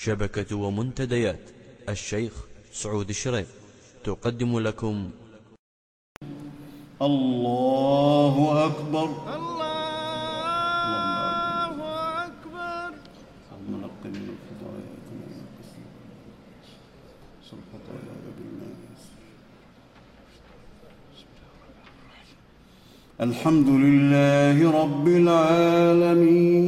شبكة ومنتديات. الشيخ سعود الشريف تقدم لكم. الله أكبر. الله أكبر. اللهم نقنا من الخطايا كما ننقص صل الخطايا بالماء الحمد لله رب العالمين.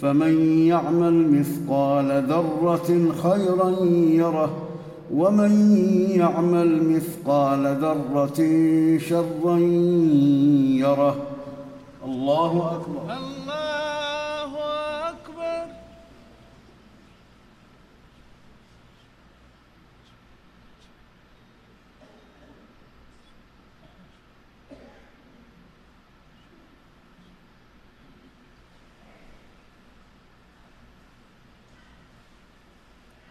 فمن يعمل مثقال ذرة خيرا يره ومن يعمل مثقال ذرة شرا يره. الله أكبر. الله أكبر